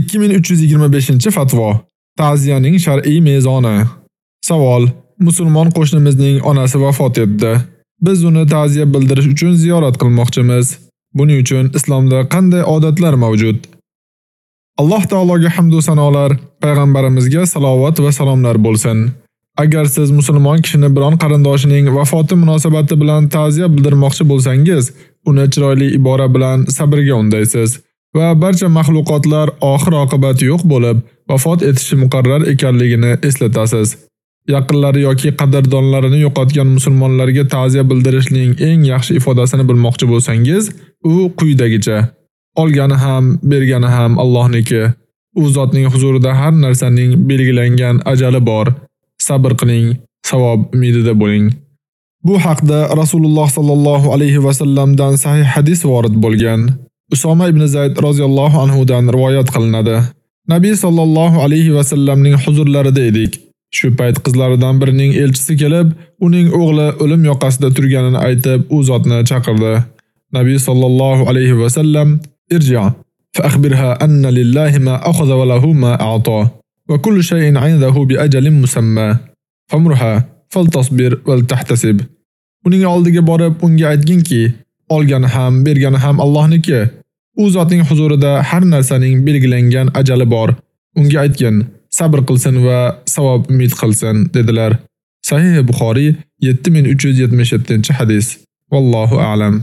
2325-fatvo. Ta'ziyaning shar'iy mezoni. Savol: Musulmon qo'shnimizning onasi vafot etdi. Biz uni ta'ziya bildirish uchun ziyorat qilmoqchimiz. Buning uchun islomda qanday odatlar mavjud? Alloh taologa hamd va sanolar, payg'ambarimizga salovat va salomlar bo'lsin. Agar siz musulmon kishini biron qarindoshining vafoti munosabati bilan ta'ziya bildirmoqchi bo'lsangiz, uni chiroyli ibora bilan sabrga undaysiz va barcha mahluqotlar oxir oqibati yo'q bo'lib, vafot etishi muqarrar ekanligini eslatasiz. Yaqinlari yoki qadrdonlarini yo'qotgan musulmonlarga ta'ziya bildirishning eng yaxshi ifodasini bilmoqchi bo'lsangiz, u quyidagicha: Olgani ham, bergani ham Allohniki. U zotning huzurida har narsaning belgilangan ajali bor. Sabr qiling, savob umidida bo'ling. Bu haqda Rasululloh sallallohu alayhi va sallamdan sahih hadis vorid bo'lgan. Usoma ibn Zayd roziyallohu anhu dan rivoyat qilinadi. Nabiy sallallohu alayhi va sallamning huzurlarida edik. Shu payt qizlaridan birining elchisi kelib, uning o'g'li o'lim yoqasida turganini aytib, u zotni chaqirdi. Nabiy sallallohu alayhi va sallam: "Irji' fa akhbirha anna lillahi ma akhadha wa lahu ma a'ta va kullu shay'in 'indahu bi ajalin musamma. Famruha faltasbir wal tahtasib." Uning oldiga borib unga aytginki, olgani ham, bergani ham Allohniki. U zotning huzurida har narsaning belgilangan ajali bor. Unga aytgin, sabr qilsin va savob umid qilsin dedilar. Sahih Buxoriy 7377-hadis. Vallohu a'lam.